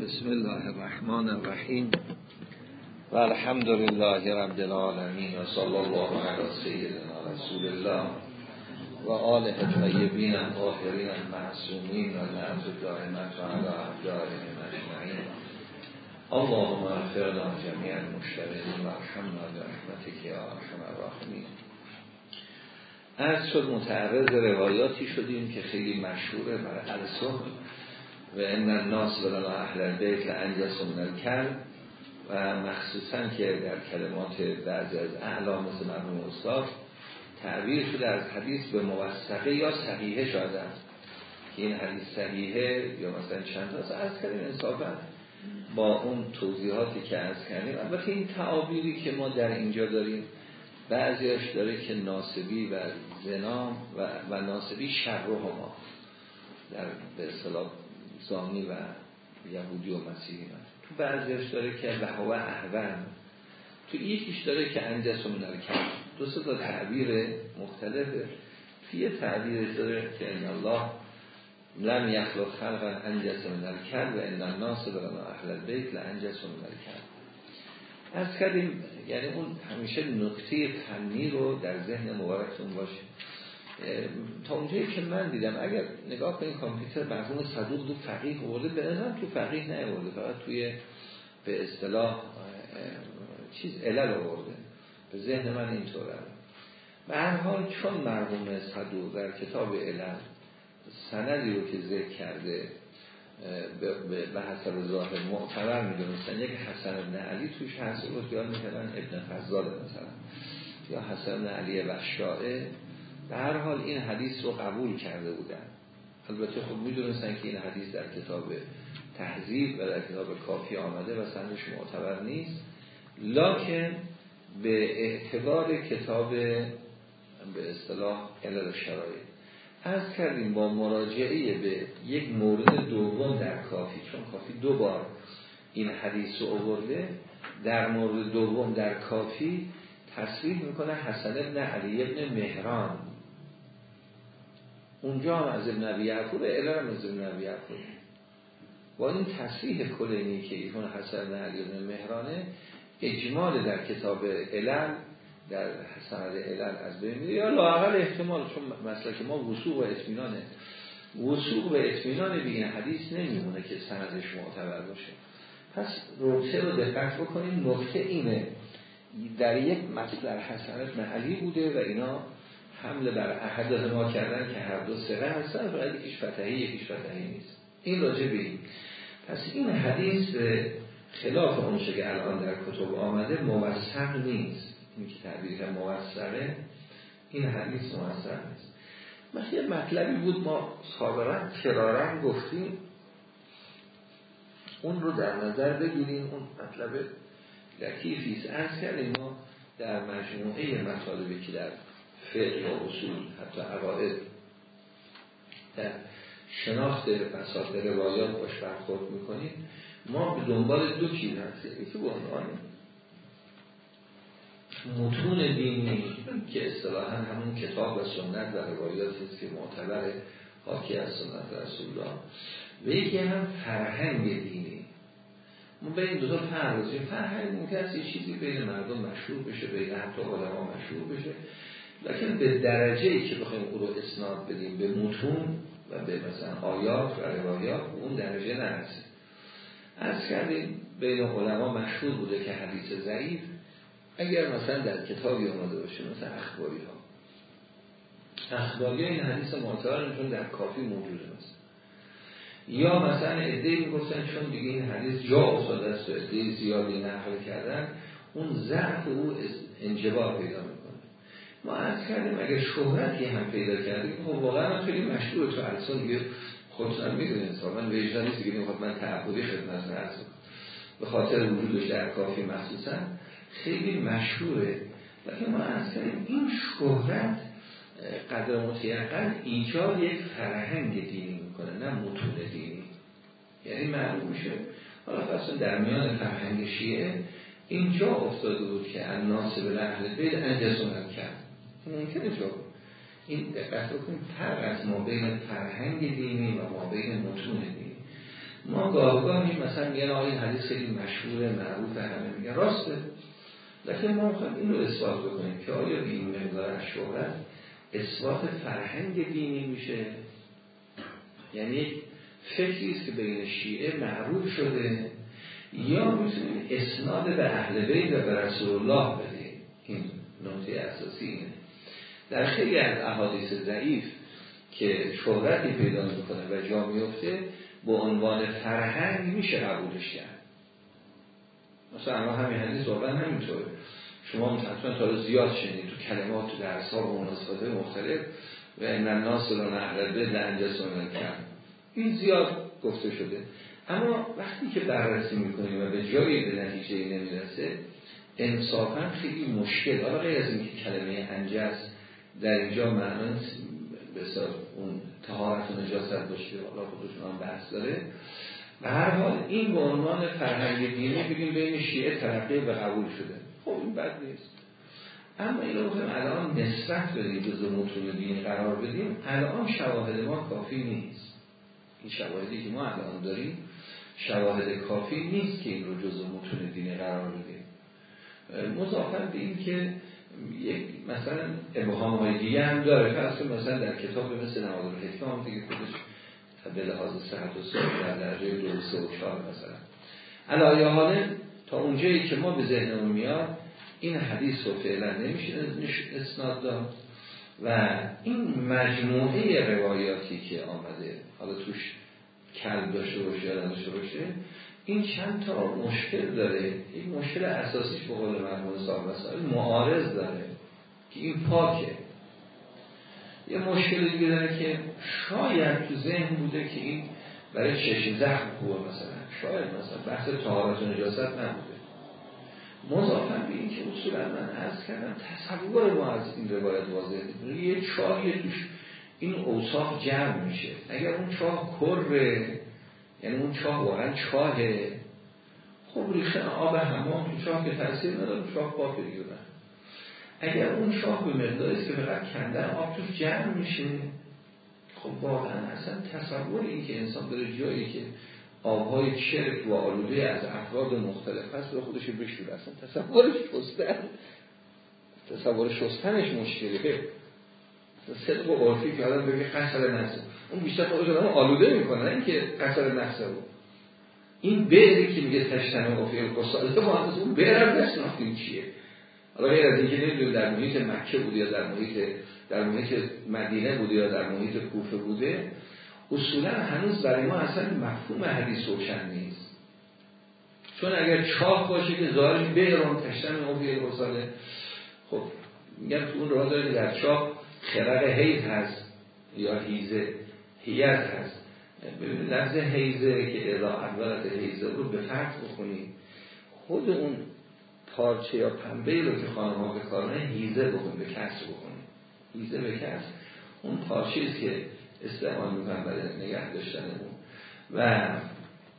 بسم الله الرحمن الرحیم و الحمد لله رب العالمین و صلی الله علی سیدنا رسول الله و آله طیبین طاهرین المعصومین و لعنت دائمت و علی اجمعین. اللهم اغفر لنا جميع المشتغلین و ارحمنا برحمتک یا ارحم الراحمین. از شد متعرض روایاتی شدیم که خیلی مشهوره برای السنه و ان الناس لنا اهل البیت لانجس من الکل و مخصوصا که در کلمات بعضی از اعلام مثل مرحوم استاد تعبیر شده از حدیث به موثقه یا صحیحه شده که این حدیث صحیحه یا مثلا چند تا از کردیم انصافا. با اون توضیحاتی که از کردیم. البته این تعابیری که ما در اینجا داریم بعضیش داره که ناسبی و زنام و, و ناسبی شر ما در به اصطلاح زانی و یهودی و مسیحی من تو بعضیش داره که هوا احوان تو یکیش داره که انجس و منرکن دو سه تا تعبیر مختلفه. تو یه تعبیر داره که ان الله لم یخلق خلقا انجس من الکل و ان الناس برنا اهل البیت لانجس من الکل از کردیم یعنی اون همیشه نکته فنی رو در ذهن مبارکتون باشه تا اونجایی که من دیدم اگر نگاه کنید کامپیوتر مرحوم صدوق دو فقیه آورده به نظرم تو فقیه نیورده فقط توی به اصطلاح چیز علل آورده. به ذهن من اینطوره. به هر حال چون مرحوم صدوق در کتاب علل سندی رو که ذکر کرده به حسب ظاهر معتبر می‌دونستن یک حسن ابن علی توش هست رو خیال ابن فضال مثلا یا حسن ابن علی بخشائه به هر حال این حدیث رو قبول کرده بودن. البته خب می‌دونستن که این حدیث در کتاب تحذیب و در کتاب کافی آمده و سندش معتبر نیست. لکن به اعتبار کتاب به اصطلاح علل شرایط از کردیم با مراجعه به یک مورد دوم در کافی چون کافی دو بار این حدیث رو آورده در مورد دوم در کافی تصریح می‌کنه حسن ابن علی ابن مهران. اونجا هم از ابن عبی یعقوب الان از ابن عبی یعقوب با این تصریح کلینی که ایشون حسن علی ابن مهرانه اجمال در کتاب علل در سند علل از بین یا لاقل احتمال چون مسئله ما وسوق و اطمینانه وسوق و اطمینان به این حدیث نمیمونه که سندش معتبر باشه. پس روچه رو دقت بکنیم. نکته اینه در یک مطلب حسن علی بوده و اینا حمله بر احد ما کردن که هر دو سره هستن و یکیش فتحی یکیش فتحی نیست. این راجع پس این حدیث خلاف اونچه که الان در کتب آمده موثق نیست. این که تعبیر موثقه این حدیث موثق نیست. مثل یه مطلبی بود ما سابقا کرارن گفتیم. اون رو در نظر بگیریم. اون مطلب لطیفیست از کردیم ما در مجموعه مطالبی که در فقه و اصول حتی عقاید. در شناخت فساد روایات باش برخورد می‌کنیم. ما به دنبال دو چیز هستیم. یکی به عنوان متون دینی که اصطلاحا همون کتاب و سنت و روایات است که معتبر حاکی از سنت رسول الله. و یکی هم فرهنگ دینی. ما به این دو تا فرق فرهنگ ممکن است چیزی بین مردم مشهور بشه بین حتی علما مشهور بشه. لیکن به درجه ای که بخوایم او رو اسناد بدیم به متون و به مثلا آیات و روایات اون درجه نرسیم. از کردیم بین علما مشهور بوده که حدیث ضعیف. اگر مثلا در کتابی آمده باشه مثلا اخباری ها اخباری این حدیث معتبر چون در کافی موجود است یا مثلا ادهی می‌گفتن چون دیگه این حدیث جا افتاده است و ادهی زیادی نقل کردن اون ضعف او انجبار پیدا ما از کردیم اگر شهرتی هم پیدا کردیم خب واقعا خیلی مشهور تو السان دیگه خودتون می‌دونید من وجدان نیست دیگه. می‌خواد من تعبدی خدمت عرض به خاطر وجودش در کافی مخصوصا. خیلی مشهوره لیکن ما از کردیم این شهرت قدر متیقن ایجاد یک فرهنگ دینی می‌کنه نه متون دینی. یعنی معلوم میشه. حالا اصلا در میان فرهنگ شیعه اینجا افتاده بود که الناس به اهل بیت انجسونت کرد. ممکنه جو این دقت بکنیم فرق از ما بین فرهنگ دینی و ما بین متون دینی. ما گاهگاهی مثلا میگن آقا این حدیث خیلی مشهور معروف همه میگن. راسته. لیکن ما می‌خوایم این رو اثبات بکنیم که آیا این مقدار از شهرت اثبات فرهنگ دینی میشه؟ یعنی فکری است که بین شیعه معروف شده یا می‌تونیم اسناد به اهل بیت و به رسول الله بدیم. این نقطه اساسی اینه. در خیلی از احادیث ضعیف که شهرتی پیدا می‌کنه و جا میفته به عنوان فرهنگ میشه قبولش کرد. مثلا اما همین حدیث واقعا همینطوره. شما متأسفانه تا زیاد شنید تو کلمات تو درس ها و مناسبات مختلف و این الناس رو نهرده لنجس کم این زیاد گفته شده. اما وقتی که بررسی می‌کنیم و به جایی به نتیجه نمی‌رسه انصافا خیلی مشکل. غیر از اینکه کلمه انجس در اینجا معنی بسیار اون تهارت و نجاست باشه حالا خودشون هم بحث داره. و هر حال این به عنوان فرهنگ دینی بگیم بین شیعه ترقی به قبول شده. خب این بد نیست. اما این رو الان نسبت بدیم جزو متون دینی قرار بدیم. الان شواهد ما کافی نیست. این شواهدی که ما الان داریم شواهد کافی نیست که این رو جزو متون دینی قرار بدیم. مضافن به این که یک مثلا ابهام های دیگه هم داره. پس مثلا در کتاب مثل نوادر حکمه دیگه خودش به لحاظ صحت و صحت در درجه دو سه و چهار مثلا. علایه تا اونجایی که ما به ذهنمون میاد این حدیث رو فعلا نمیشه اسناد داد و این مجموعه روایاتی که آمده حالا توش کلب داشته باشه یا داشته باشه این چند تا مشکل داره. این مشکل اساسیش به قول مرمون صاحب معارض داره که این پاکه. یه مشکل دیگه داره که شاید تو ذهن بوده که این برای چشم زخم خوبه مثلا. شاید مثلا بحث طهارت و نجاست نبوده. مضافن به این که اصولا من عرض کردم تصور ما از این روایت واضحه یه چاهی توش این اوصاف جمع میشه. اگر اون چاه کره یعنی اون چاه واقعا چاهه. خب ریختن آب همام تو چاه که تاثیر نداره چاه پاک دیگه اگر اون چاه به مقداری که فقط کندن آب توش جمع میشه خب واقعا اصلا تصور این که انسان داره جایی که آبهای چرک و آلوده از افراد مختلف هست به خودش بشور اصلا تصورش شستن تصور شستنش مشکله. صدق و عرفی که آدم بگه قصر نفسه اون بیشتر خودش آدم آلوده می‌کنه نه اینکه قصر نفسه بود این بری که میگه تشتن و فیل قصاده ما از اون بر هم نسناختیم چیه؟ حالا غیر از اینکه نمی‌دونیم در محیط مکه بوده یا در محیط در محیط مدینه بوده یا در محیط کوفه بوده اصولا هنوز برای ما اصلا مفهوم حدیث روشن نیست. چون اگر چاق باشه که ظاهرش بیرون تشتن و فیل قصاده خب میگن تو اون راه داره در چاق خرق حیز هست یا هیزه هیت هست. لفظ حیزه که اذا اولت حیزه رو به فرق بکنید خود اون پارچه یا پنبه رو که خانم ها به کارونه هیزه بکن به بکنید هیزه به کسر اون پارچه است که استعمال می‌کنن برای نگه داشتن اون. و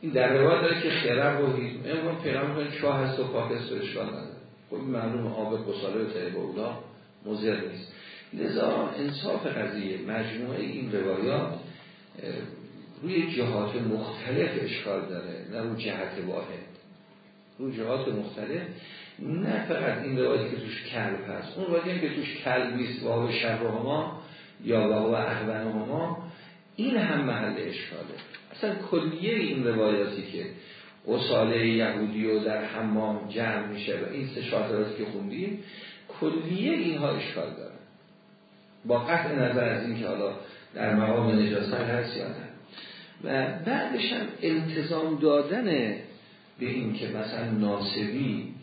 این در روایت داره که خرق و هیز امروز پیرام کنید چاه هست و پاک است و اشکال نداره. خب معلوم آب و طریب اولا مزر نیست. لذا انصاف قضیه مجموعه این روایات روی جهات مختلف اشکال داره نه روی جهت واحد. روی جهات مختلف نه فقط این روایتی که توش کلب هست. اون روایتی که توش کلب نیست و ما یا احوان ما این هم محل اشکاله. اصلا کلیه این روایاتی که اصاله یهودی و در حمام جمع میشه و این سه شاطراتی که خوندیم کلیه اینها اشکال داره. با قطع نظر از این که حالا در مقام نجاست یا نه و بعدش هم التزام دادن به این که مثلا ناسبی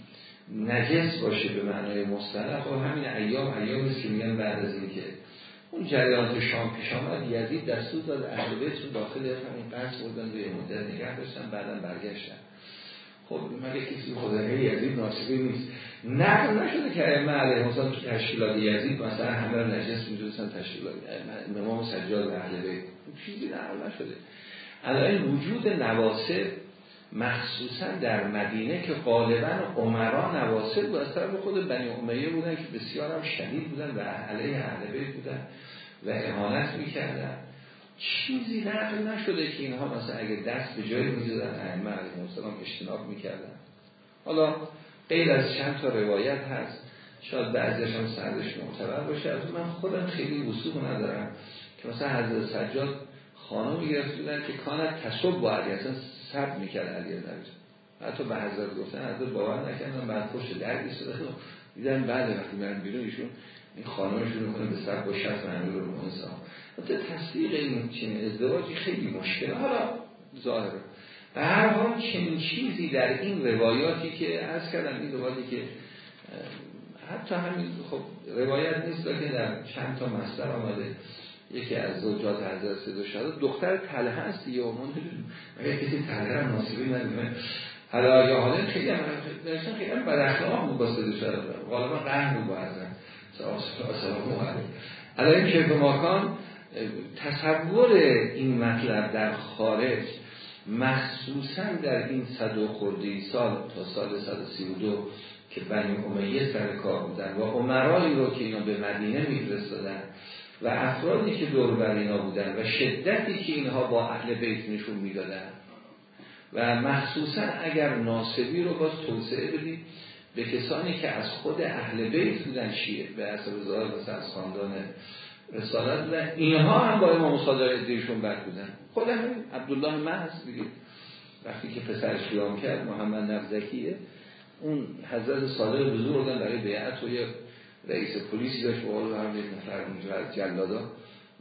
نجس باشه به معنای مصطلح و همین ایام ایام که میگن بعد از این که اون جریانات شام پیش آمد یزید دستور داد اهل بیت رو داخل همین قصد بردن به مدت نگه داشتن بعدا برگشتن. خب مگه کسی خدای یزید ناسبی نیست. نقل نشده که ائمه علیه مثلا تو تشکیلات یزید مثلا همه نجس می‌دونستن تشکیلات امام سجاد اهل بیت. چیزی نقل نشده. الان وجود نواسب مخصوصا در مدینه که غالبا عمرا نواسب بود. از طرف خود بنی امیه بودن که بسیار هم شدید بودن و علیه اهل بیت بودن و اهانت می‌کردن. چیزی نقل نشده که اینها مثلا اگه دست به جایی می‌زدن ائمه علیهم السلام اجتناب می‌کردن. حالا غیر از چند تا روایت هست. شاید بعضیش هم سندش معتبر باشه. از من خودم خیلی وسوق ندارم که مثلا حضرت سجاد خانم گرفت بودن که کانت تصب با علی اصلا سب می‌کرد علی نبی حتی به حضرت گفتن حضرت باور نکردن بعد پشت در ایستاده دیدن بعد وقتی من بیرون ایشون این خانم شروع کنه به سب با شرط امیر رو حتی تصدیق این چنین ازدواجی خیلی مشکل. حالا ظاهره و هر حال چنین چیزی در این روایاتی که از کردم این روایاتی که حتی همین خب روایت نیست که در چند تا مصدر آمده. یکی از زوجات حضرت سید شده دختر تله هست دیگه و من اگر کسی تله هم ناصبی ندونه حالا یا حالا خیلی هم نشان خیلی هم بد اخلاق بود با سید شده غالبا قهر بود حالا این که ماکان تصور این مطلب در خارج مخصوصا در این صد و خورده سال تا سال 132 که بنی امیه سر کار بودن و عمرایی رو که اینا به مدینه میفرستادن و افرادی که دور بر اینا بودن و شدتی که اینها با اهل بیت نشون می‌دادن. و مخصوصا اگر ناسبی رو باز توسعه بدید به کسانی که از خود اهل بیت بودن شیعه به اصل ظاهر مثلا از خاندان رسالت بودن اینها هم با امام صادق ادیشون بر بودن. خود همین عبدالله محض بگید وقتی که پسرش قیام کرد محمد نفزکیه اون حضرت صادق بزرگ بودن برای بیعت و یه رئیس پلیسی داشت به قول هم یک نفر اونجا از جلادا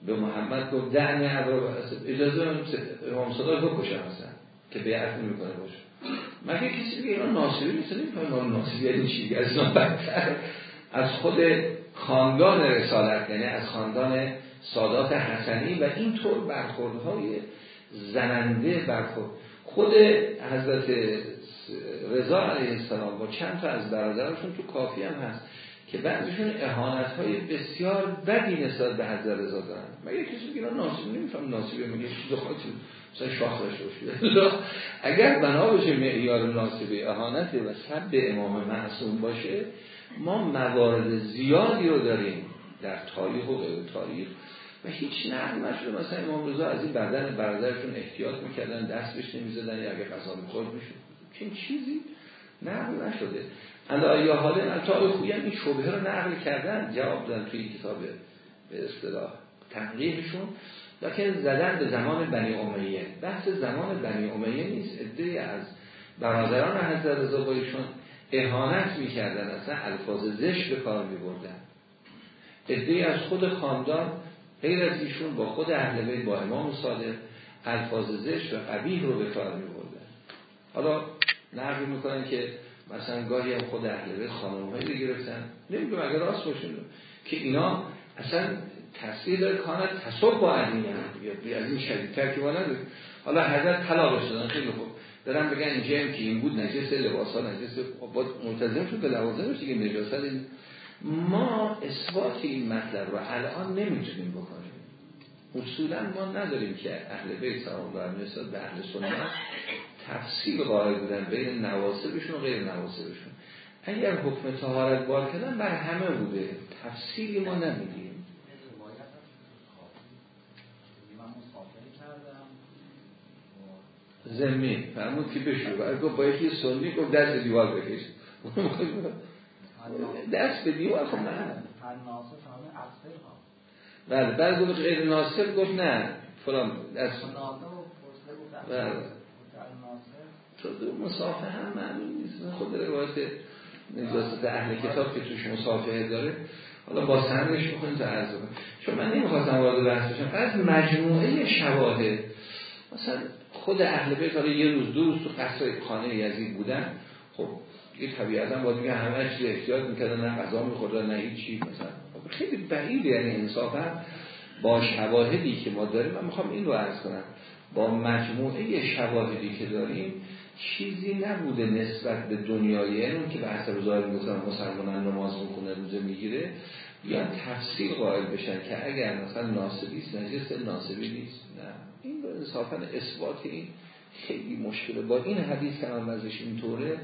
به محمد گفت ده نه اجازه امام صادق بکشم مثلا. که بیعت نمی‌کنه باشه. مگه کسی بگه اینا ناصری نیست؟ نمی‌فهمه ناصری یعنی چی؟ از از خود خاندان رسالت یعنی از خاندان سادات حسنی و اینطور برخوردهای زننده برخورد. خود حضرت رضا علیه السلام با چند تا از برادرشون تو کافی هم هست. که بعضیشون احانت های بسیار بدی نسبت به حضرت رضا دارن. مگه کسی اینا ناصب نمیفهم ناصبه میگه چیز خاطر مثلا شاخ داشته اگر بنا بشه معیار ناصبه اهانت و سب امام معصوم باشه ما موارد زیادی رو داریم در تاریخ و غیر تاریخ و هیچ نقل نشده. مثلا امام رضا از این بدن برادرشون احتیاط می‌کردن دست بهش نمی‌زدن یا اگه غذا می‌خورد می‌شد. چیزی نقل نشده. الا یا حال التا خویی این شبهه رو نقل کردن جواب دادن توی کتاب به اصطلاح تحقیقشون. لکن زدن به زمان بنی امیه. بحث زمان بنی امیه نیست ادهی از برادران حضرت رضا بایشون اهانت می‌کردن اصلا الفاظ زشت به کار میبردن. ادهی از خود خاندان غیر از ایشون با خود اهل بیت با امام صادق الفاظ زشت و قبیح رو به کار میبردن. حالا نقل می‌کنن که مثلا گاهی هم خود اهل بیت خانم هایی بگرفتن نمی‌دونم اگر راست باشین که اینا اصلا تصویر داره کانت تصب با علی یا از این شدیدتر که نداره حالا حضرت طلاقش دادن خیلی خوب. دارم بگن این جمع که این بود نجس لباس ها نجس باید ملتزم شد به لوازمش دیگه نجاست. ما اثبات این مطلب رو الان نمی‌تونیم بکنیم. اصولا ما نداریم که اهل بیت سلام نسبت به اهل سنت تفصیل قائل بودن بین نواسبشون و غیر نواسبشون. اگر حکم طهارت بار کردن بر همه بوده. تفصیلی ما نمیدیم. زمین. فرمود که بشو برای گفت با یکی سنی گفت دست دیوار بکش. دست به دیوار؟ خب نه. بله بعد گفت غیر ناصر گفت نه. فلان دست. بله. تو مسافه هم معلوم نیست. خود روایت نجاست اهل کتاب که توش مسافه داره حالا با سندش می‌خونیم تا عرض چون من نمی‌خواستم وارد بحث بشم. از مجموعه شواهد. مثلا خود اهل بیت حالا یه روز دو روز تو قصر خانه یزید بودن. خب یه طبیعتا باید میگه همه چیز احتیاط می‌کردن نه غذا میخوردن نه هیچ مثلا خیلی بعید یعنی انصافا با شواهدی که ما داریم. من می‌خوام این رو عرض کنم. با مجموعه شواهدی که داریم چیزی نبوده نسبت به دنیای یعنی که به حسب ظاهر مسلمان نماز می‌کنه روزه می‌گیره یا تفصیل قائل بشن که اگر مثلا ناسبی است ناسبی نیست. نه. این رو انصافا اثبات این خیلی مشکله. با این حدیث که هم ازش اینطوره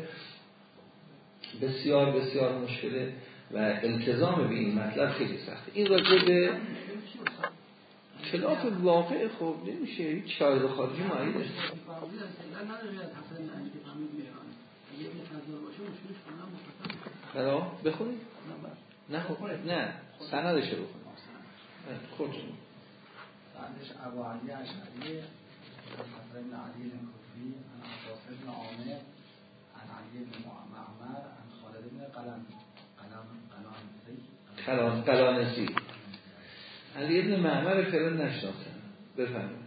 بسیار بسیار مشکله و التزام به این مطلب خیلی سخته. این راجع به خلاف واقع خب نمیشه هیچ شاهد خارجی معیدش برا بخونید نه خب نه سندش رو بخونید خودتون سندش ابو علی اشعری حسن بن علی الکوفی عن عباس بن عامر عن علی بن معمر عن خالد بن قلم قلم قلانسی قلان قلانسی علی ابن معمر فرن نشناختن بفرمایید.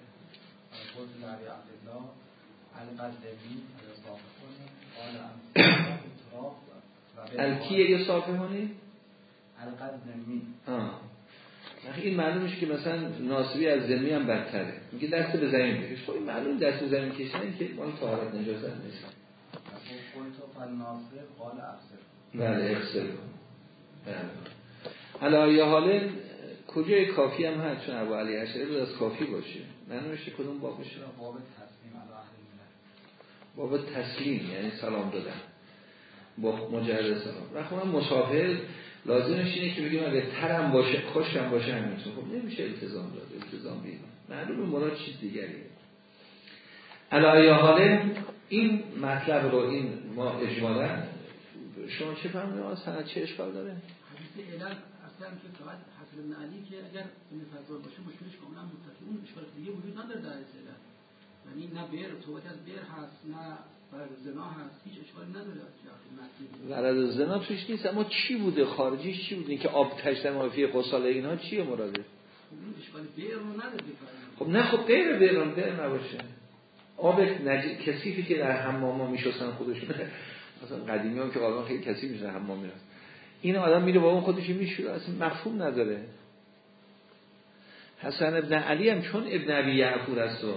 قال الکیه یا صافحونی القدمی آه. این معلومش که مثلا ناصبی از زمین هم بدتره. میگه دست به زمین بکش. خب این معلوم دست به زمین کشیدن که مال طهارت نجاست نیست. بله افسر حالا یا حالا کجای کافی هم هست؟ چون ابو علی اشعری بود از کافی باشه. معلومش کدوم باب میشه باب تسلیم یعنی سلام دادن. با مجرد سلام. و خب من لازمش اینه که بگیم اگه ترم باشه خوشم باشه همینطور خب نمیشه التزام داد التزام بید معلوم مراد چیز دیگریه. علایه حاله این مطلب رو این ما اجمالا شما چه فهمید از چه اشکال داره؟ حدیث اعلان اصلا که فقط حسن بن علی که اگر این فضل باشه مشکلش کاملا متصل. اون اشکال دیگه وجود نداره در اعلان یعنی نه بیر توبت از بیر هست نه ورد زنا هست. هیچ اشکالی نداره ورد زنا توش نیست. اما چی بوده؟ خارجیش چی بوده که آب تشتن مافی قصاله اینها چیه مراده خب نه خب غیر بیرون بیر نباشه. آب نج... کسیفی که در حمام ها میشستن خودشون. مثلا قدیمی هم که قالان خیلی کسی میشن حمام میرن این آدم میره با اون خودش میشوره اصلا مفهوم نداره. حسن ابن علی هم چون ابن عبی یعفور است و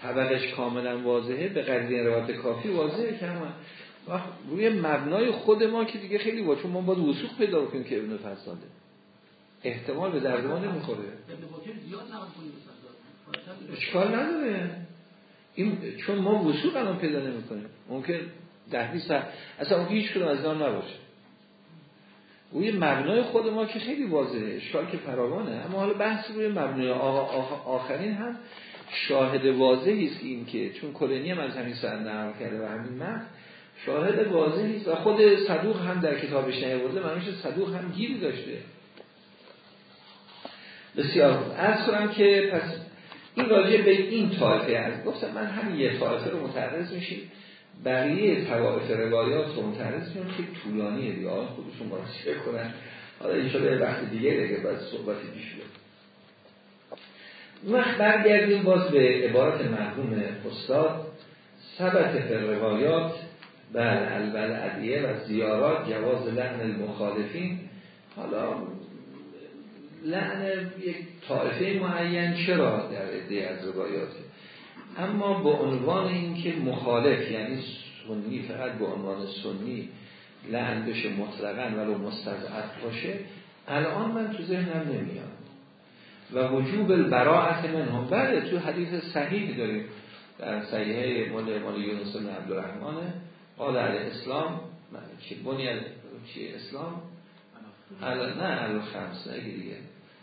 طبقش کاملا واضحه به قدری روایت کافی واضحه که همه. روی مبنای خود ما که دیگه خیلی با چون ما باید وسوق پیدا بکنیم که ابن فساده احتمال به درد ما نمی‌خوره. اشکال نداره. این چون ما وسوق الان پیدا نمی‌کنیم. ممکن ده بیست اصلا اون هیچ کدوم از نباشه. روی مبنای خود ما که خیلی واضحه که فراوانه. اما حالا بحث روی مبنای آخرین هم شاهد واضحی است این که چون کلینی هم از همین سر نقل کرده و همین من شاهد واضحی است و خود صدوق هم در کتابش نیاورده منوش صدوق هم گیری داشته. بسیار از کنم که پس این راجع به این طایفه از گفتم من همین یه طایفه رو متعرض میشیم. بقیه توائف روایات رو متعرض میشیم خیلی طولانیه دیگه آن خودشون مراجعه کنن. حالا این شده وقت دیگه دیگه باید صحبتی پیش وقت برگردیم باز به عبارت مرحوم استاد. ثبت فر روایات بل البلعدیه و زیارات جواز لحن المخالفین. حالا لحن یک طایفه معین چرا در عده از روایاته؟ اما با عنوان اینکه مخالف یعنی سنی فقط با عنوان سنی لعن بشه مطلقا ولو مستضعف باشه الان من تو ذهنم نمیاد. و وجوب البراعت هم بله تو حدیث صحیح داریم. در صحیحه مال مال یونس بن عبدالرحمنه قال علی اسلام چی بنی چی اسلام؟ نه علی خمس نه دیگه.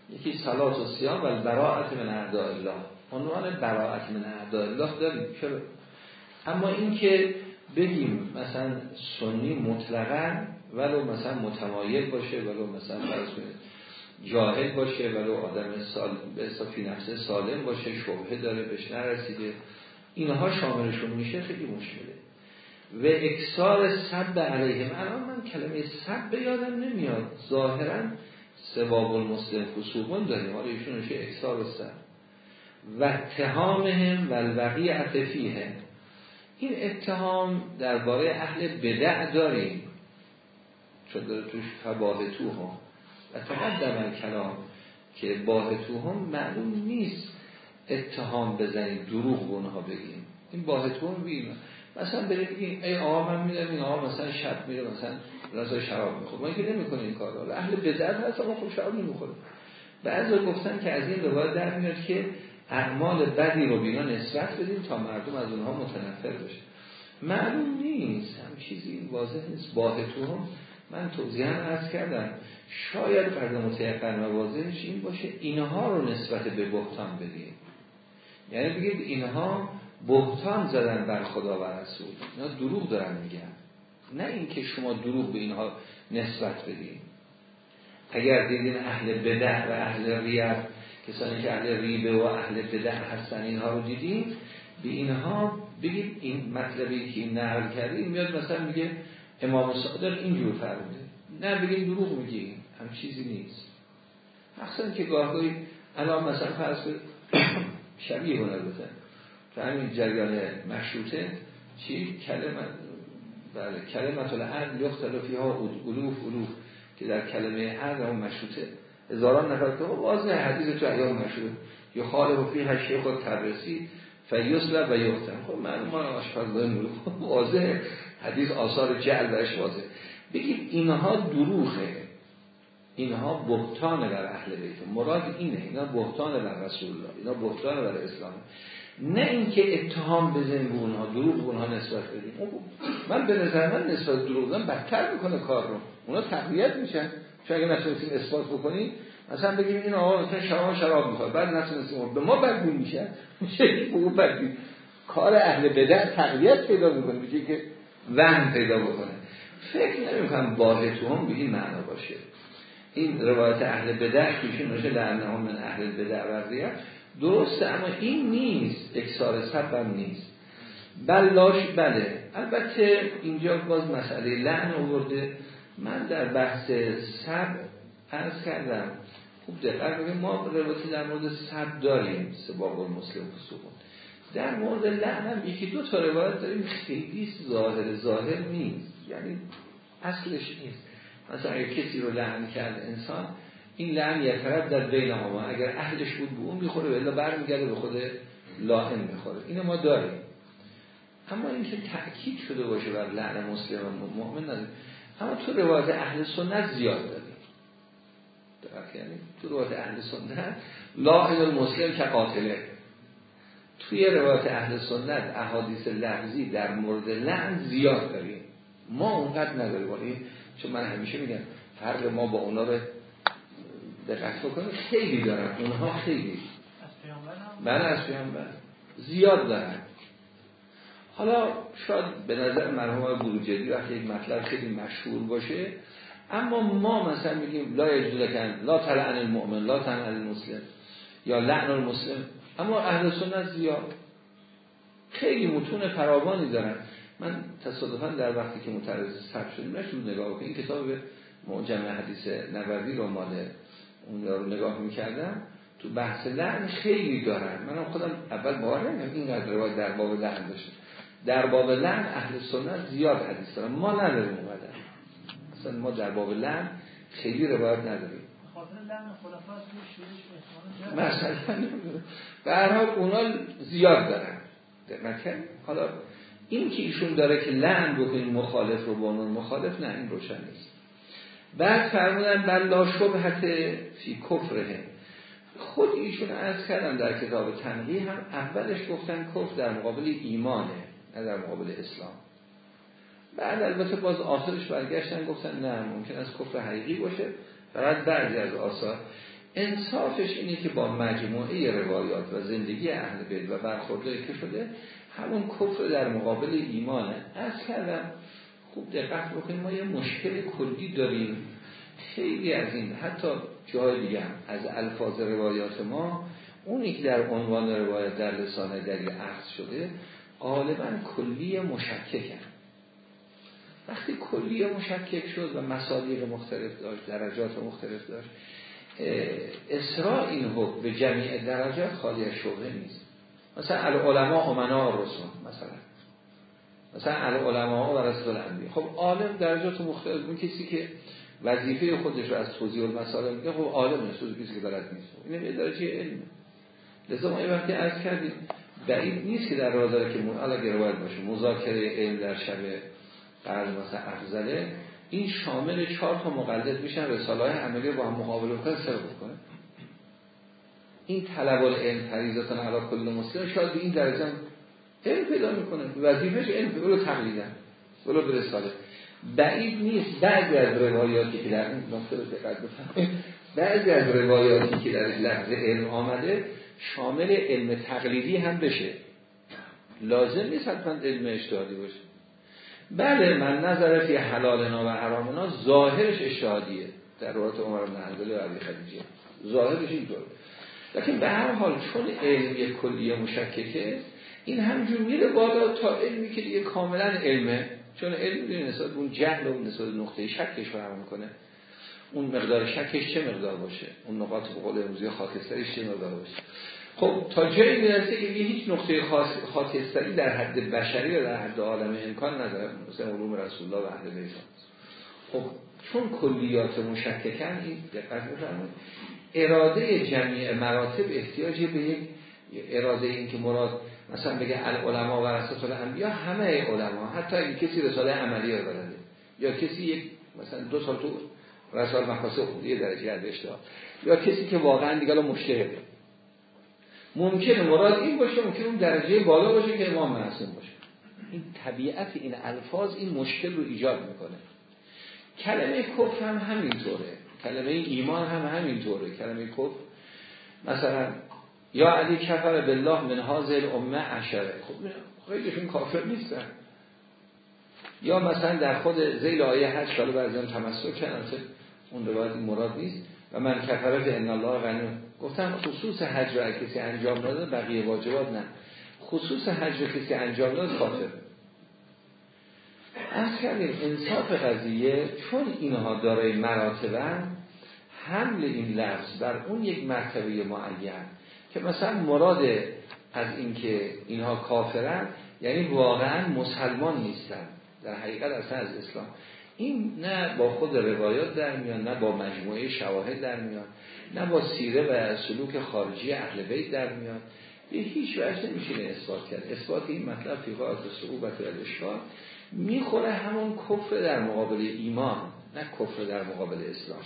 یکی صلات و سیام و البراعت من اعداء الله. عنوان براعت من اعداء الله داریم. چرا؟ اما این که بگیم مثلا سنی مطلقا ولو مثلا متمایل باشه ولو مثلا جاهل باشه ولو آدم سال به صفی نفسه سالم باشه شبهه داره بهش نرسیده. اینها شاملشون میشه خیلی مشکله. و اکسار سب علیهم. الان من کلمه سب یادم نمیاد. ظاهرا سباب المسلم فسوقون داریم. حالا ایشون میشه اکسار سب. و اتهامهم و الوقیعت فیهم این اتهام درباره اهل بدع داریم. چون داره توش تو هم و تقدم کلام که باهتو هم معلوم نیست اتهام بزنید دروغ اونها بگیم. این باهتو هم بگیم. مثلا بریم بگیم ای آقا من میدم این آقا مثلا شب میره مثلا رضا شراب می‌خوره. ما که نمی‌کنه این کار رو اهل بدعت هست اما خب شراب نمی‌خوره بعضی گفتن که از این روایت در میاد که اعمال بدی رو بینا نسبت بدیم تا مردم از اونها متنفر بشه. معلوم نیست هم چیزی واضح نیست. باهتو هم من توضیح هم عرض کردم. شاید قدر متیقن و واضحش این باشه اینها رو نسبت به بهتان بدیم. یعنی بگید اینها بهتان زدن بر خدا و رسول. اینا دروغ دارن میگن. نه اینکه شما دروغ به اینها نسبت بدین. اگر دیدین اهل بدع و اهل ریب کسانی که اهل ریبه و اهل بدع هستن اینها رو دیدین به اینها بگید این مطلبی که این نقل کرده این میاد مثلا میگه امام صادق اینجور فرموده. نه بگید دروغ میگی هم چیزی نیست. مخصوصا که گاهی الان مثلا فرض شبیه هنر بزن. تو همین جریان مشروطه چی؟ کلمه بله کلمت العدل یختلفی ها الوف الوف که در کلمه عدل هم مشروطه. هزاران نفر که واضح حدیث تو ایام مشروط یا خاله و فی هشی خود تبرسی فیوسل و یختم خب ما آشپز داریم واضح حدیث آثار جعل برش واضح. بگید اینها دروغه. اینها بهتان بر اهل بیت. مراد اینه. اینا بهتان بر رسول الله. اینا بهتان بر اسلام. نه اینکه اتهام بزنیم به اونها دروغ به اونها نسبت بدیم من به نظر من نسبت دروغ دادن بدتر می‌کنه کار رو. اونا تقویت میشن. چون اگه نتونستیم اثبات بکنیم مثلا بگیم این آقا مثلا شراب شراب می‌خواد. بعد نتونستیم. به ما بدبین میشه. به اون بدبین. کار اهل بدع تقویت پیدا می‌کنه میشه که وهم پیدا بکنه. فکر نمی‌کنم باه تو هم به این باشه. این روایت اهل بدع که نوشه لعنه هم من اهل بدع و درسته اما این نیست. اکسار سب نیست. بلاش بله. البته اینجا باز مسئله لعن آورده. من در بحث سب عرض کردم خوب دقیق بگیم ما روایتی در مورد سب داریم سباق و مسلم فسوقون. در مورد لعن هم یکی دو تا روایت داریم خیلی ظاهر ظاهر نیست یعنی اصلش نیست. مثلا اگر کسی رو لعن کرد انسان این لعن یترد در بین ما اگر اهلش بود به اون می‌خوره و الا برمیگرده به خود لاهن می‌خوره. اینو ما داریم. اما اینکه تأکید شده باشه بر لعن مسلم و مؤمن نداریم. اما تو روایت اهل سنت زیاد داریم یعنی تو روایت اهل سنت لاهن المسلم که قاتله. توی روایت اهل سنت احادیث لفظی در مورد لعن زیاد داریم. ما اونقدر نداریم. چون من همیشه میگم فرق ما با اونا رو دقت بکنه خیلی دارن. اونها خیلی من بله، از پیامبر. زیاد دارن. حالا شاید به نظر مرحوم بروجردی وقتی یک مطلب خیلی مشهور باشه اما ما مثلا میگیم لا کن لا تلعن المؤمن لا تلعن المسلم یا لعن المسلم. اما اهل سنت زیاد. خیلی متون فراوانی دارن. من تصادفا در وقتی که متعرض ثبت شدیم نشون نگاه کنیم این کتاب معجم حدیث نبوی رو مال اون رو نگاه می‌کردم. تو بحث لعن خیلی دارن. منم خودم اول باور نمی‌دونم اینقدر روایت در باب لعن داشته در باب لعن اهل سنت زیاد حدیث دارن. ما نداریم اومدن اصلا ما در باب لعن خیلی روایت نداریم. مثلا به هر حال اونا زیاد دارن. دقت حالا این که ایشون داره که لعن بکنیم مخالف رو با مخالف نه این روشن نیست. بعد فرمودن بل لا شبهت فی کفره خود ایشون از کردن در کتاب تنقیه هم اولش گفتن کفر در مقابل ایمانه. نه در مقابل اسلام. بعد البته باز آخرش برگشتن گفتن نه ممکن از کفر حقیقی باشه. فقط بعضی از آثار. انصافش اینه که با مجموعه روایات و زندگی اهل بیت و برخورده که شده همون کفر در مقابل ایمانه. از کردم خوب دقت بکنیم ما یه مشکل کلی داریم. خیلی از این حتی جای دیگه از الفاظ روایات ما. اونی که در عنوان روایت در لسان دلیل عقص شده غالبا کلی مشککن. وقتی کلی مشکک شد و مصادیق مختلف داشت درجات مختلف داشت اسراء این حکم به جمعی درجات خالی از شبه نیست. مثلا العلماء امنا رسول مثلا. مثلا علماء و رسول الانبیا. خب عالم درجات مختلف اون کسی که وظیفه خودش رو از توضیح المسائل میگه خب عالم نیست. کسی که بلد نیست. این یه درجه علم لذا ما یه وقتی عرض کردیم بعید نیست که در راه داره که اگه روایت باشه مذاکره علم در شب قرن مثلا افضله این شامل چهار تا مقلد میشن رساله های عملی با هم مقابله کنه سر بکنه این طلب العلم فریضتان علی کل مسلم شاید به این درجه علم پیدا می‌کنه. وظیفش علم ولو تقلیدن ولو به رساله. بعید نیست بعضی از روایاتی که در این نقطه رو دقت بعضی از روایاتی که در لحظه علم آمده شامل علم تقلیدی هم بشه. لازم نیست حتما علم اشتهادی باشه. بله من نظرت یه حلالنا و حرامنا ظاهرش اشتهادیه. در روایت عمر بن حنبل و علی خدیجه. ظاهرش اینطور لیکن به هر حال چون علم یک کلیه مشککه این همجور میره بالا تا علمی که دیگه کاملا علمه. چون علم دیگه نسبت اون جهل و نسبت نقطه شکش فرق می‌کنه. اون مقدار شکش چه مقدار باشه؟ اون نقاط به قول امروزی خاکستریش چه مقدار باشه؟ خب تا جایی می‌رسه که هیچ نقطه خاکستری در حد بشری و در حد عالم امکان نداره. مثل علوم رسول الله و اهل بیت. خب چون کلیات مشککن این دقت بفرمایید. اراده جمعی مراتب احتیاجی به یک اراده این که مراد مثلا بگه العلماء و رسول الانبیا همه علما حتی این کسی رساله عملی رو بلده. یا کسی یک مثلا دو سال تو رسال مخاصه خودی درجه اشتها یا کسی که واقعا دیگه مشتهده. ممکنه مراد این باشه ممکنه اون درجه بالا باشه که امام معصوم باشه. این طبیعت این الفاظ این مشکل رو ایجاد می‌کنه. کلمه کفر هم همینطوره. کلمه ایمان هم همینطوره. کلمه کفر مثلا یا علی کفر بالله من حاضر امه عشره. خب خیلیشون کافر نیستن. یا مثلا در خود زیل آیه هشت سال بعضی تمسک کردن اون روایت مراد نیست. و من کفره ان الله غنی. گفتم خصوص حج را کسی انجام داده بقیه واجبات نه. خصوص حج را کسی انجام داده خاطر. از کردیم انصاف قضیه چون اینها دارای مراتبن حمل این لفظ بر اون یک مرتبه معین که مثلا مراد از اینکه اینها کافرن یعنی واقعا مسلمان نیستن. در حقیقت اصلا از اسلام. این نه با خود روایات در میان نه با مجموعه شواهد در میان. نه با سیره و سلوک خارجی اهل بیت در میان به هیچ وجه نمیشه اثبات کرد. اثبات این مطلب فی قاعت صعوبت و الاشکال می‌خوره همون کفر در مقابل ایمان نه کفر در مقابل اسلام.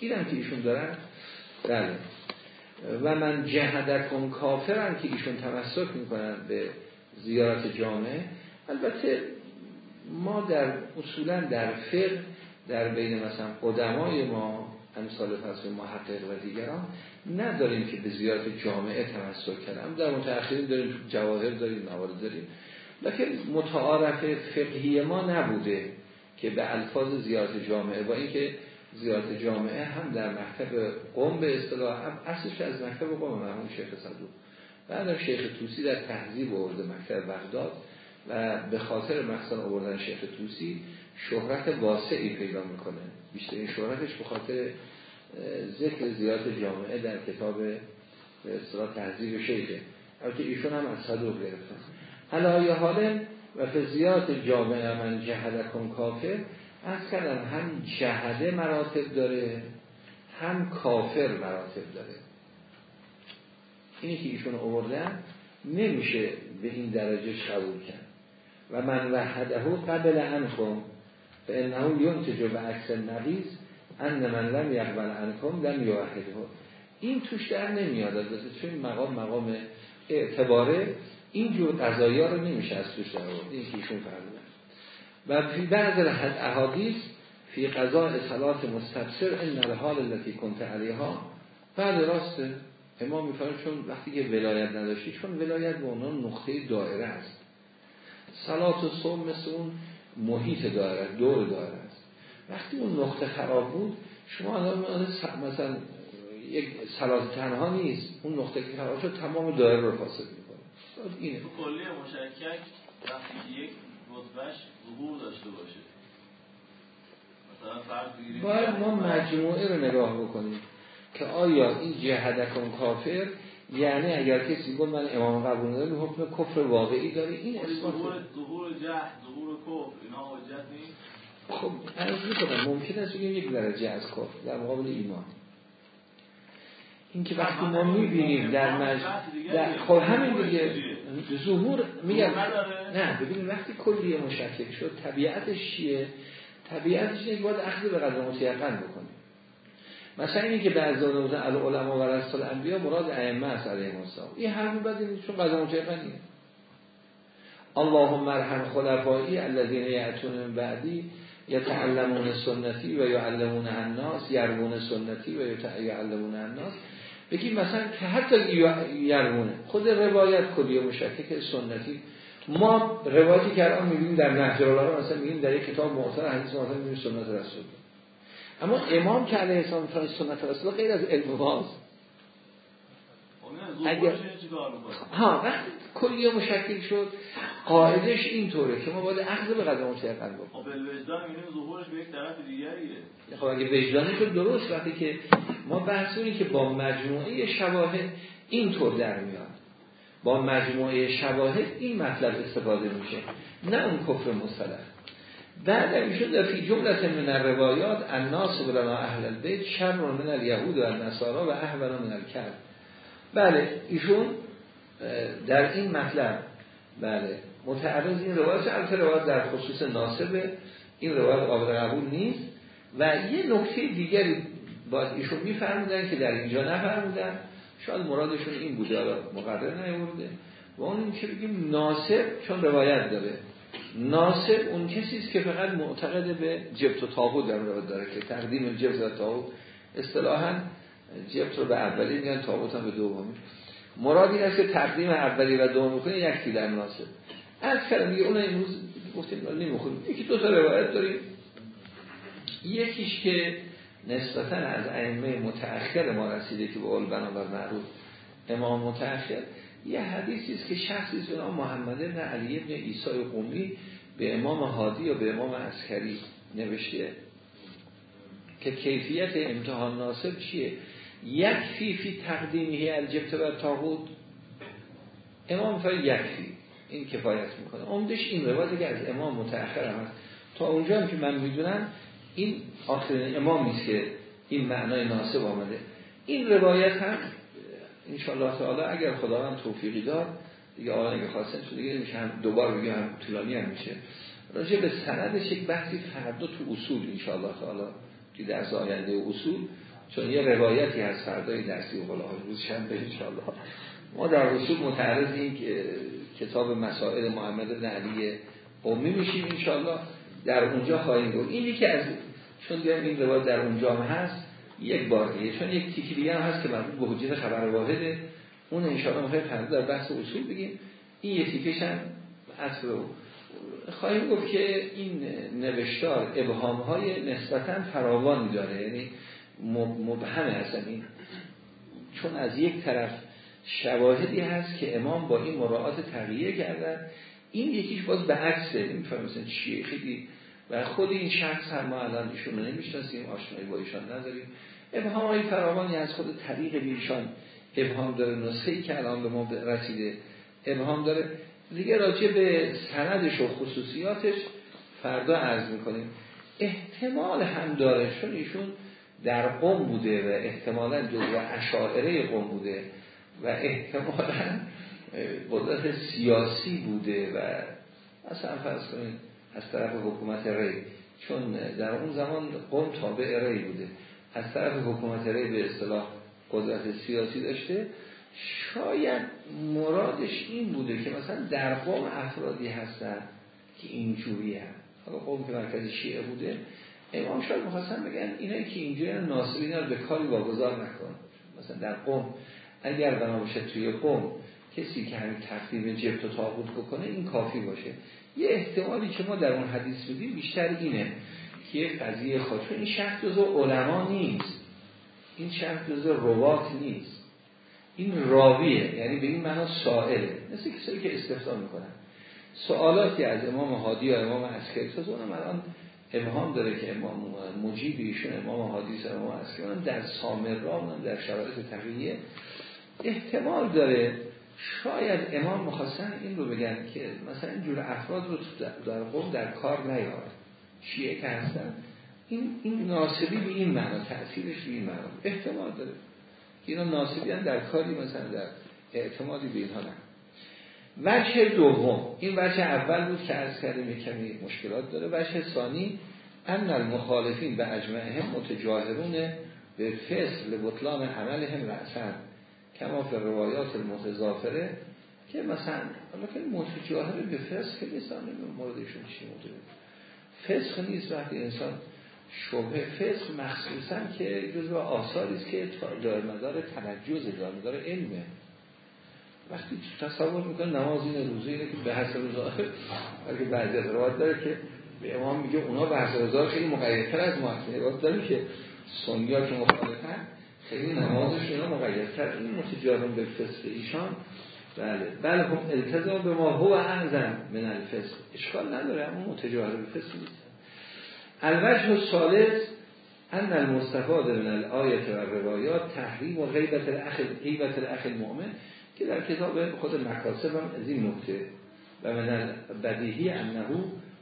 اینم که ایشون دارن؟ بله. و من جهدکم کافرن که ایشون تمسک می‌کنن به زیارت جامعه. البته ما در اصولا در فقه در بین مثلا قدمای ما امثال فصل محقق و دیگران نداریم که به زیارت جامعه تمسک کردن. در متأخرین داریم جواهر داریم موارد داریم. لیکن متعارف فقهی ما نبوده که به الفاظ زیارت جامعه با اینکه زیارت جامعه هم در مکتب قوم به اصطلاح هم اصلش از مکتب قوم مرحوم شیخ صدوق. بعد شیخ توسی در تهذیب آورده مکتب بغداد و به خاطر مثلا آوردن شیخ توسی شهرت واسعی پیدا می‌کنه. بیشترین شهرتش به خاطر ذکر زیارت جامعه در کتاب به اصطلاح تهذیب شیخه. البته ایشون هم از صدوق گرفتن. حالا حالا و فزیات جامعه من جهدکم کافر؟ از کردم هم جهده مراتب داره هم کافر مراتب داره. اینی که ایشون آوردن نمیشه به این درجه قبول کرد. و من وحده قبل انکم فانه ینتج به عکس نقیز ان من لم یقبل انکم لم یوحده این توش در نمیاد از چون مقام مقام اعتباره اینجور قضایی ها رو نمیشه از توش در آورد. این که ایشون فرمودن. و فی بعض احادیث فی قضاء صلات مستبصر ان الحال التي کنت علیها. بعد راسته امام میفرمایند چون وقتی که ولایت نداشتی چون ولایت به اونها نقطه دایره است. صلات و صوم مثل اون محیط دایره دور دایره است وقتی اون نقطه خراب بود شما مثلا یک صلات تنها نیست. اون نقطه که خراب شد تمام دایره رو فاسد می‌کنه. اینه. تو کلیه مشکک وقتی یک رتبهش ظهور داشته باشه. باید ما مجموعه رو نگاه بکنیم که آیا این جهدکم کافر یعنی اگر کسی گفت من امام قبول ندارم حکم کفر واقعی داره. این اثبات ظهور جهد ظهور کفر اینا حجت نیست؟ خب عرض می‌کنم ممکن است بگیم یک درجه از کفر در مقابل ایمان. این که وقتی ما می‌بینیم در مج... در خب همین دیگه. ظهور میگم نه ببینیم وقتی کلیه مشکک شد طبیعتش چیه؟ طبیعتش اینه باید اخذ به قضا متیقن بکنیم مثلا اینی که بعضی از العلماء و رسول انبیا مراد ائمه است علیهم السلام. این حرف بعد چون قضا متیقنیه اللهم مرحم خلفایی الذين یاتون بعدی یتعلمون سنتی و الناس یرمون سنتی و یعلمون الناس. بگیم مثلا که حتی یرمونه خود روایت کلی مشکک سنتی. ما روایتی که الان می‌بینیم در نهج البلاغه مثلا میگیم در یک کتاب معتبر حدیث معتبر می‌بینیم سنت رسول. اما امام که علیه السلام سنت رسول غیر از علم ماست اگر ها وقتی کلیه مشکل شد. قاعدش اینطوره که ما باید اخذ به قدر متیقن بکنیم. خب الوجدان ظهورش به یک طرف دیگریه. خب اگه وجدانی شد درست وقتی که ما بحث که با مجموعه شواهد اینطور در میاد. با مجموعه شواهد این مطلب استفاده میشه نه اون کفر مصطلح. بعد در فی جملت من الروایات الناس بلنا اهل البیت شر من الیهود و النصارا و احوال من الکرد بله ایشون در این مطلب بله متعرض این روایت البته روایت در خصوص ناسبه این روایت قابل قبول نیست. و یه نکته دیگری باید ایشون میفرمودن که در اینجا نفرمودن. شاید مرادشون این بوده مقرر نیورده. و اون که بگیم ناسب چون روایت داره. ناسب اون کسی است که فقط معتقد به جبت و تاغوت در روایت داره که تقدیم جبت و تاغوت اصطلاحا جبت رو به اولی میگن تاغوت هم به دومی. مراد این است که تقدیم اولی و دومی کنه یکی در ناسب از کلم میگه اون امروز گفتیم نمی‌خونیم. یکی دو تا روایت داریم. یکیش که نسبتا از ائمه متأخر ما رسیده که به اول بنابر معروف امام متأخر. یه حدیثی است که شخصی به محمد بن علی بن عیسی قومی به امام هادی یا به امام عسکری نوشته که کیفیت امتحان ناسب چیه؟ یک فی فی تقدیمی الجبت و تاغود امام فا یک فی. این کفایت می‌کنه. عمدش این روایت که از امام متأخر هم هست. تا اونجا هم که من می‌دونم این آخرین امام نیست که این معنای ناسب آمده. این روایت هم انشاءالله تعالی اگر خداوند توفیقی داد دیگه آقا اگه خواستن تو دیگه میشه هم دوبار بگیم هم طولانی هم میشه. راجع به سندش یک بحثی فردا تو اصول انشاءالله تعالی که در آینده اصول چون یه روایتی از فردای درسی و قلاها روز شنبه انشاءالله. ما در اصول متعرض این کتاب مسائل محمد بن علی قومی میشیم انشاءالله در اونجا خواهیم بود. این که از چون دیدم این روایت در اونجا هم هست یک باریه چون یک تیکی دیگه هم هست که مربوط به حجیت خبر واحده. اون انشاءالله می‌خوایم فردا در بحث اصول بگیم. این یک تیکش هم اصل رو. خواهیم گفت که این نوشتار ابهام های نسبتا فراوانی داره. یعنی مبهمه هستن این چون از یک طرف شواهدی هست که امام با این مراعات تغییر کردن این یکیش باز به عکسه نمیفهم مثلا چیه. خیلی و خود این شخص هم ما الان ایشون رو نمی‌شناسیم. آشنایی با ایشان نداریم. ابهام های فراوانی از خود طریق ایشان ابهام داره نسخه که الان به ما رسیده ابهام داره. دیگه راجع به سندش و خصوصیاتش فردا عرض می‌کنیم. احتمال هم داره چون ایشون در قوم بوده و احتمالا جزو اشاعره قوم بوده و احتمالا قدرت سیاسی بوده و اصلا فرض کنید از طرف حکومت ری چون در اون زمان قوم تابع ری بوده. از طرف حکومت ری به اصطلاح قدرت سیاسی داشته شاید مرادش این بوده که مثلا در قوم افرادی هستن که اینجوری هست حالا قوم که مرکز شیعه بوده امام شاید می‌خواستن بگن اینایی که اینجوری ناصری اینا به کاری واگذار نکن. مثلا در قوم اگر بنا باشه توی قوم کسی که همین تقدیم جبت و تاغوت بکنه این کافی باشه. یه احتمالی که ما در اون حدیث بودیم بیشتر اینه. که یه قضیه خود این شخص جزو علما نیست. این شخص جزو روات نیست. این راویه. یعنی به این معنا سائله. مثل کسایی که استفسار می‌کنن. سوالاتی از امام هادی یا امام عسکری. تازه اونم الان ابهام داره که امام مجیب ایشون امام حادی و امام عسکری. در سامر را در شرایط تقییه احتمال داره شاید امام مخواستن این رو بگن که مثلا اینجور افراد رو در قوم در کار نیار شیعه که هستن این, این ناصبی به این معنا تأثیرش به این معنا احتمال داره. اینا ناصبی در کاری مثلا در اعتمادی به اینها نه وجه دوم این وجه اول بود که از کردیم کمی مشکلات داره. وجه ثانی ان المخالفین به اجمعهم متجاهرون به فصل بطلان عملهم رأسن. کما فی روایات المتضافره که مثلا حالا که متجاهر به فصل که نیستان موردشون چی متجاهر فسخ نیست وقتی انسان شبه فسق مخصوصا که جزو آثاری است که دار مدار تنجز دار مدار علمه. وقتی تصور می‌کنه نماز این روزی اینه که به حسب ظاهر بلکه بعضی از داره که به امام میگه اونا به حسب ظاهر خیلی مقیدتر از ما هست روایت داره که سنیا که مخالفن خیلی نمازش اینا مقیدتر. این متجارم به فسق ایشان بله. بله هم التزام به ما. هو اعظم من الفسق. اشکال نداره اما متجاهر به فسق نیست. الوجه الثالث ان المستفاد من الآیت و روایات تحریم و غیبت الاخ غیبت الاخ المؤمن که در کتاب خود مکاسب هم از این نکته. و من بدیهی انه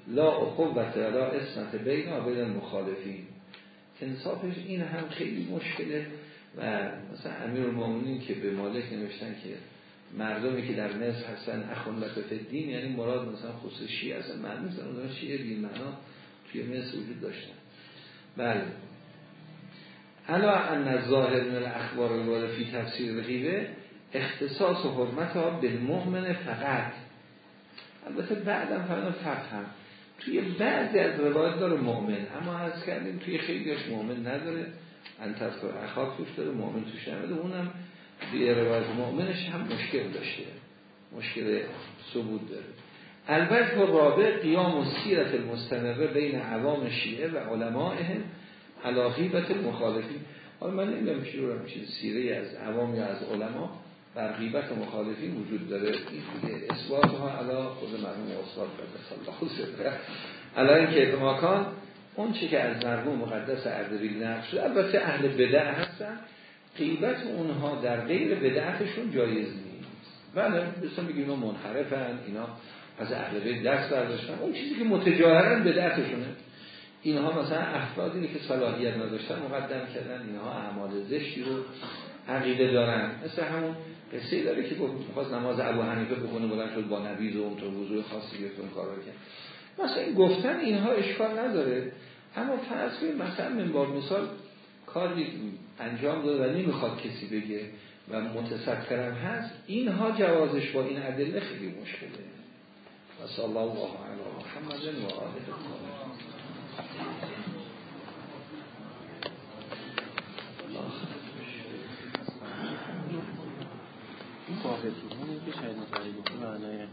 لا اخوت و لا اسمت بین و بین المخالفین. انصافش این هم خیلی مشکله. و مثلا امیر که به مالک نوشتن که مردمی که در مصر هستن اخون لطف دین یعنی مراد مثلا خصوص شیعه هستن. من مثلا شیعه دین معنا توی مصر وجود داشتن. بله. علا ان ظاهر من الاخبار الوارد فی تفسیر غیبه اختصاص و حرمت ها به مؤمن فقط. البته بعدم فقط فقط توی بعضی از روایت داره مؤمن اما از کردیم توی خیلیش مؤمن نداره. انتصف اخاق توش داره مؤمن توش نمیده اونم توی روایت مؤمنش هم مشکل داشته. مشکل ثبوت داره. البته رابع قیام و سیرت المستمره بین عوام شیعه و علمائهم علاقیبت مخالفین حالا من نمی‌دونم رو چیز سیره از عوام یا از علما بر غیبت مخالفین وجود داره. این دیگه اثبات ها علا خود مرحوم استاد الله علا این که ماکان اون چی که از مرحوم مقدس اردبیل نقل شده البته اهل بدع هستن غیبت اونها در غیر بدعتشون جایز نیست. بله بسیار بگیم اینا منحرفن اینا از اهل بیت دست برداشتن. اون چیزی که متجاهرن بدعتشونه. اینها مثلا افرادی که صلاحیت نداشتن مقدم کردن. اینها اعمال زشتی رو عقیده دارن. مثل همون قصه داره که خواست نماز ابو حنیفه بکنه بلند شد با نبیز و اون تو وضوع خاصی گرفت اون کارا کرد. مثلا این گفتن اینها اشکال نداره. اما فرض کنید مثلا من مثال کاری انجام داده و نمی‌خواد کسی بگه و متسترم هست اینها جوازش با این ادله خیلی مشکله. و صلی الله علی محمد و آله این که شاید معنای